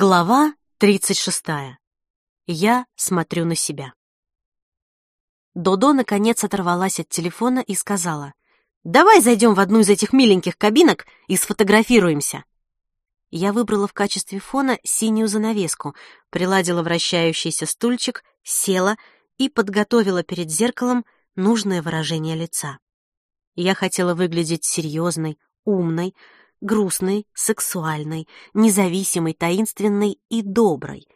Глава 36. Я смотрю на себя. Додо наконец оторвалась от телефона и сказала, «Давай зайдем в одну из этих миленьких кабинок и сфотографируемся». Я выбрала в качестве фона синюю занавеску, приладила вращающийся стульчик, села и подготовила перед зеркалом нужное выражение лица. Я хотела выглядеть серьезной, умной, грустной, сексуальной, независимой, таинственной и доброй.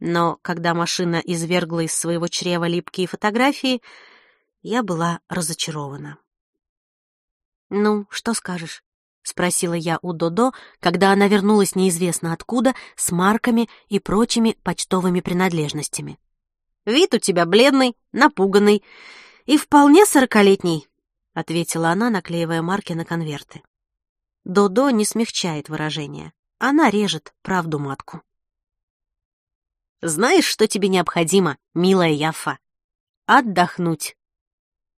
Но когда машина извергла из своего чрева липкие фотографии, я была разочарована. «Ну, что скажешь?» — спросила я у Додо, когда она вернулась неизвестно откуда с марками и прочими почтовыми принадлежностями. «Вид у тебя бледный, напуганный и вполне сорокалетний», — ответила она, наклеивая марки на конверты. Додо не смягчает выражение. Она режет правду матку. «Знаешь, что тебе необходимо, милая Яффа? Отдохнуть».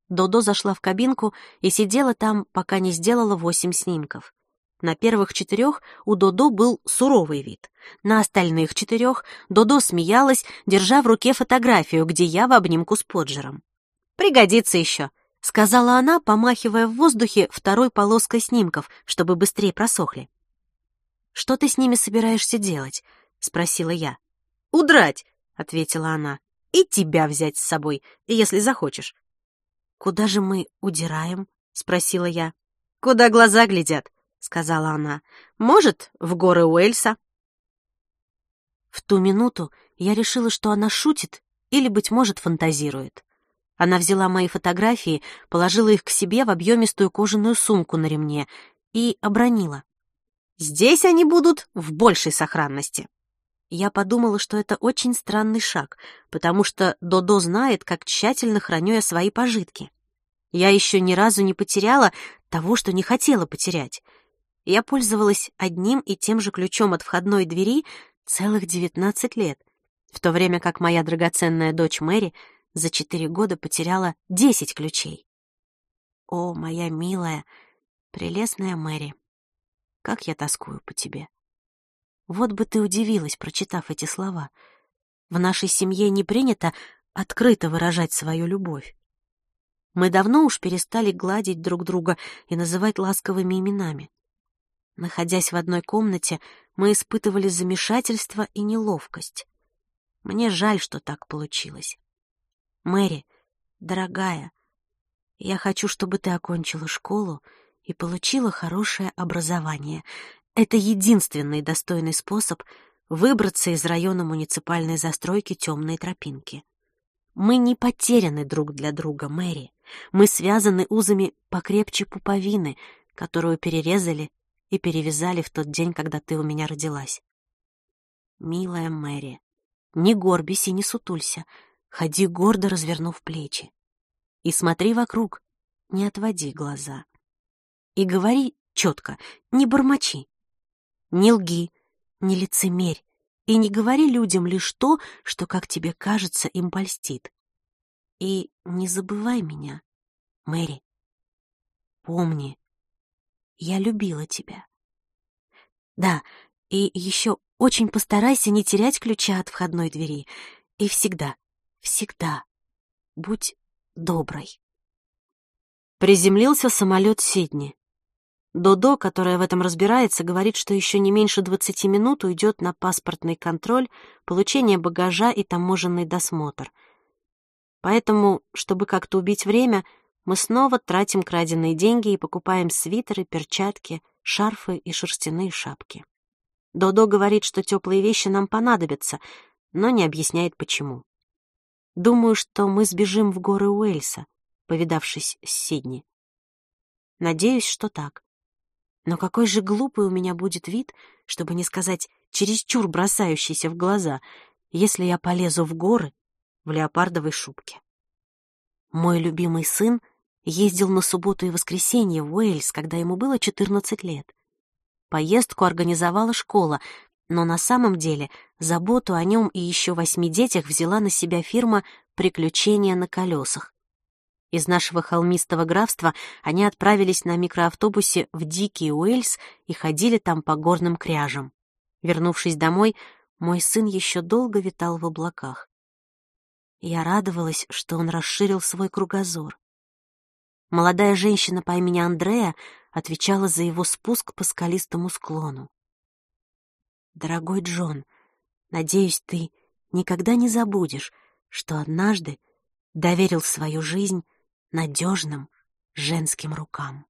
Додо зашла в кабинку и сидела там, пока не сделала восемь снимков. На первых четырех у Додо был суровый вид. На остальных четырех Додо смеялась, держа в руке фотографию, где я в обнимку с Поджером. «Пригодится еще», — сказала она, помахивая в воздухе второй полоской снимков, чтобы быстрее просохли. «Что ты с ними собираешься делать?» — спросила я. «Удрать!» — ответила она. «И тебя взять с собой, если захочешь». «Куда же мы удираем?» — спросила я. «Куда глаза глядят», — сказала она. «Может, в горы Уэльса». В ту минуту я решила, что она шутит или, быть может, фантазирует. Она взяла мои фотографии, положила их к себе в объемистую кожаную сумку на ремне и обронила. «Здесь они будут в большей сохранности». Я подумала, что это очень странный шаг, потому что Додо знает, как тщательно храню я свои пожитки. Я еще ни разу не потеряла того, что не хотела потерять. Я пользовалась одним и тем же ключом от входной двери целых девятнадцать лет, в то время как моя драгоценная дочь Мэри — за четыре года потеряла десять ключей. О, моя милая, прелестная Мэри, как я тоскую по тебе. Вот бы ты удивилась, прочитав эти слова. В нашей семье не принято открыто выражать свою любовь. Мы давно уж перестали гладить друг друга и называть ласковыми именами. Находясь в одной комнате, мы испытывали замешательство и неловкость. Мне жаль, что так получилось. Мэри, дорогая, я хочу, чтобы ты окончила школу и получила хорошее образование. Это единственный достойный способ выбраться из района муниципальной застройки темной тропинки. Мы не потеряны друг для друга, Мэри. Мы связаны узами покрепче пуповины, которую перерезали и перевязали в тот день, когда ты у меня родилась. Милая Мэри, не горбись и не сутулься. Ходи гордо, развернув плечи. И смотри вокруг, не отводи глаза. И говори четко, не бормочи. Не лги, не лицемерь, и не говори людям лишь то, что, как тебе кажется, им польстит. И не забывай меня, Мэри. Помни, я любила тебя. Да, и еще очень постарайся не терять ключа от входной двери. И всегда, Всегда. Будь доброй. Приземлился самолет Сидни. Додо, которая в этом разбирается, говорит, что еще не меньше 20 минут уйдет на паспортный контроль, получение багажа и таможенный досмотр. Поэтому, чтобы как-то убить время, мы снова тратим краденые деньги и покупаем свитеры, перчатки, шарфы и шерстяные шапки. Додо говорит, что теплые вещи нам понадобятся, но не объясняет, почему. Думаю, что мы сбежим в горы Уэльса, повидавшись с Сидни. Надеюсь, что так. Но какой же глупый у меня будет вид, чтобы не сказать чересчур бросающийся в глаза, если я полезу в горы в леопардовой шубке. Мой любимый сын ездил на субботу и воскресенье в Уэльс, когда ему было 14 лет. Поездку организовала школа, но на самом деле заботу о нем и еще восьми детях взяла на себя фирма «Приключения на колесах». Из нашего холмистого графства они отправились на микроавтобусе в Дикий Уэльс и ходили там по горным кряжам. Вернувшись домой, мой сын еще долго витал в облаках. Я радовалась, что он расширил свой кругозор. Молодая женщина по имени Андрея отвечала за его спуск по скалистому склону. «Дорогой Джон, надеюсь, ты никогда не забудешь, что однажды доверил свою жизнь надежным женским рукам».